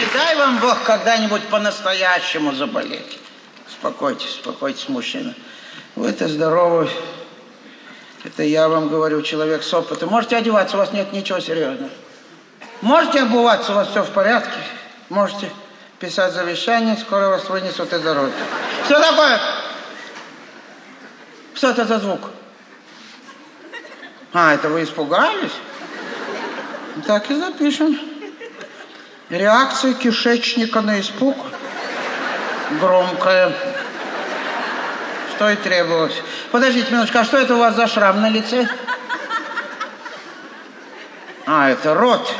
Не дай вам Бог когда-нибудь по-настоящему заболеть. Успокойтесь, успокойтесь, мужчина. Вы-то здоровы. Это я вам говорю, человек с опытом. Можете одеваться, у вас нет ничего серьезного. Можете обуваться, у вас все в порядке. Можете писать завещание, скоро вас вынесут из народа. Что такое? Что это за звук? А, это вы испугались? Так и запишем. Реакция кишечника на испуг громкая. Что и требовалось. Подождите минуточку, а что это у вас за шрам на лице? А, это рот.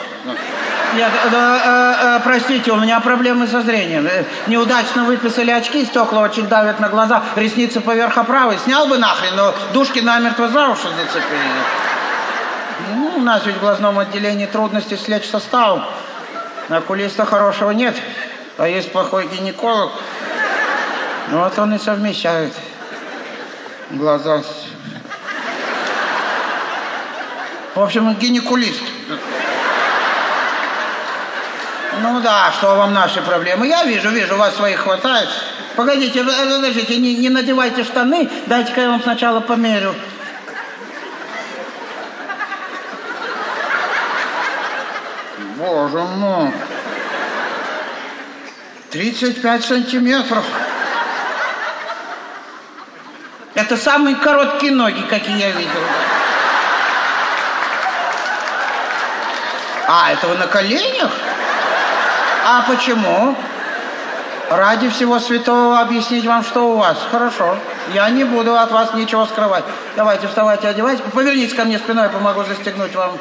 Нет, э, э, э, простите, у меня проблемы со зрением. Э, Неудачно выписали очки, стекла очень давят на глаза, ресницы поверх оправы. Снял бы нахрен, но душки намертво за уши зацепили. Ну, у нас ведь в глазном отделении трудности с лечь-составом. Окулиста хорошего нет, а есть плохой гинеколог. Ну, вот он и совмещает глаза. В общем, гинекулист. Ну да, что вам наши проблемы? Я вижу, вижу, у вас своих хватает. Погодите, подождите, не, не надевайте штаны, дайте-ка я вам сначала померю. Боже мой. 35 сантиметров. Это самые короткие ноги, какие я видел. А, это вы на коленях? А почему? Ради всего святого объяснить вам, что у вас. Хорошо. Я не буду от вас ничего скрывать. Давайте, вставайте, одевайтесь. Повернитесь ко мне спиной, помогу застегнуть вам.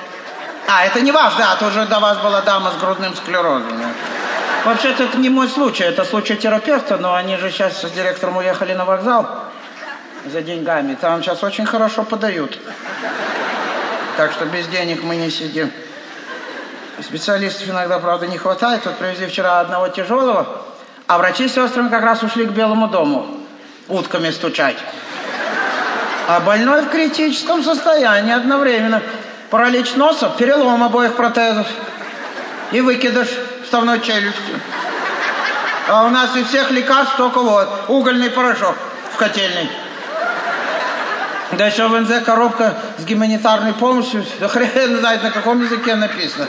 А, это не ваш, да, тут уже до вас была дама с грудным склерозом. Вообще-то это не мой случай, это случай терапевта, но они же сейчас с директором уехали на вокзал за деньгами. Там сейчас очень хорошо подают. Так что без денег мы не сидим. Специалистов иногда, правда, не хватает. Вот привезли вчера одного тяжелого, а врачи с сестрами как раз ушли к Белому дому утками стучать. А больной в критическом состоянии одновременно. Паралич носа, перелом обоих протезов и выкидыш вставной челюсти. А у нас из всех лекарств только вот угольный порошок в котельной. Да еще в НЗ коробка с гуманитарной помощью. Да хрен знает, на каком языке написано.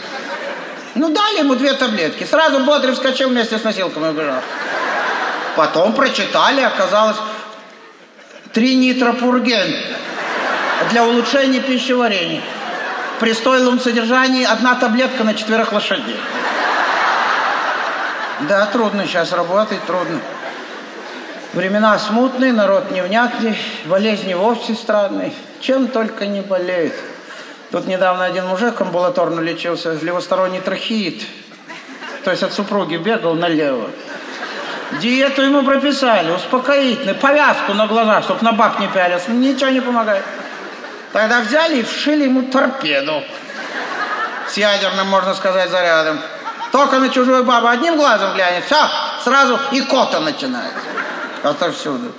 Ну, дали ему две таблетки. Сразу бодрый вскочил вместе с носилками и убежал. Потом прочитали, оказалось, три нитропурген для улучшения пищеварения. При стойлом содержании одна таблетка на четверых лошадей. Да, трудно сейчас работать, трудно. Времена смутные, народ невнятный, болезни вовсе странные. Чем только не болеют. Тут недавно один мужик амбулаторно лечился, левосторонний трахеит. То есть от супруги бегал налево. Диету ему прописали, успокоительный, повязку на глаза, чтобы на бак не пялился. Ничего не помогает. Тогда взяли и вшили ему торпеду. С ядерным, можно сказать, зарядом. Только на чужую бабу одним глазом глянет, все, сразу икота начинается. Отовсюду.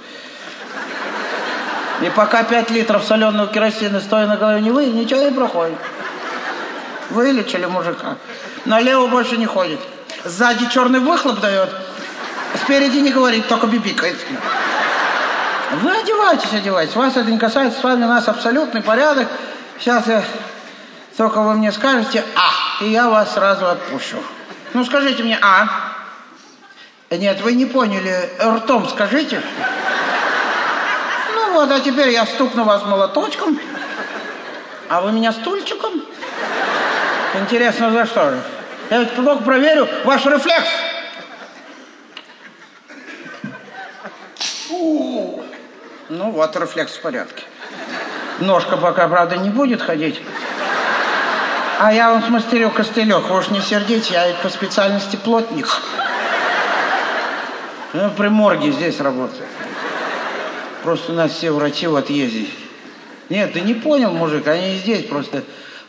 И пока 5 литров соленого керосина стоя на голове не вы, ничего не проходит. Вылечили мужика. Налево больше не ходит. Сзади черный выхлоп дает. Спереди не говорит, только бибикает. Вы одевайтесь, одевайтесь. Вас это не касается, с вами у нас абсолютный порядок. Сейчас я... Только вы мне скажете «а», и я вас сразу отпущу. Ну, скажите мне «а». Нет, вы не поняли. Ртом скажите. Ну вот, а теперь я стукну вас молоточком, а вы меня стульчиком. Интересно, за что же? Я ведь проверю ваш рефлекс. Ну вот, рефлекс в порядке. Ножка пока, правда, не будет ходить. А я вам смастерю костылек. Вы уж не сердите, я по специальности плотник. Ну, при морге здесь работаю. Просто у нас все врачи в отъезде. Нет, ты не понял, мужик, они и здесь просто...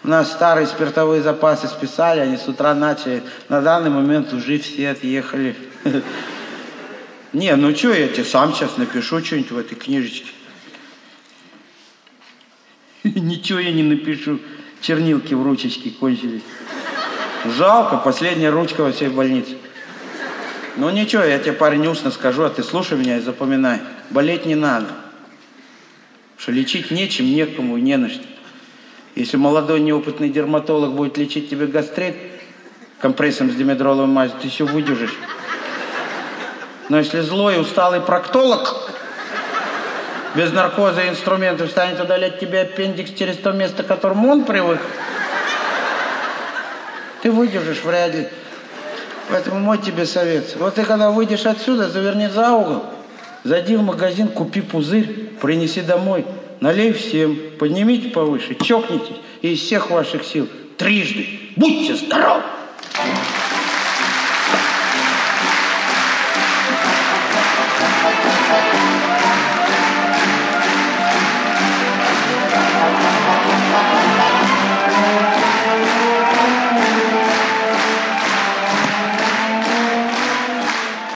У нас старые спиртовые запасы списали, они с утра начали. На данный момент уже все отъехали. Не, ну что, я тебе сам сейчас напишу что-нибудь в этой книжечке. Ничего я не напишу. Чернилки в ручечке кончились. Жалко, последняя ручка во всей больнице. Ну ничего, я тебе, парень, устно скажу, а ты слушай меня и запоминай. Болеть не надо. Что лечить нечем, некому и не на что. Если молодой неопытный дерматолог будет лечить тебе гастрит компрессом с димедроловой мазью, ты все выдержишь. Но если злой, усталый проктолог без наркоза и инструментов станет удалять тебе аппендикс через то место, к которому он привык, ты выдержишь вряд ли. Поэтому мой тебе совет. Вот ты когда выйдешь отсюда, заверни за угол, зайди в магазин, купи пузырь, принеси домой, налей всем, поднимите повыше, чокнитесь и из всех ваших сил трижды. Будьте здоровы!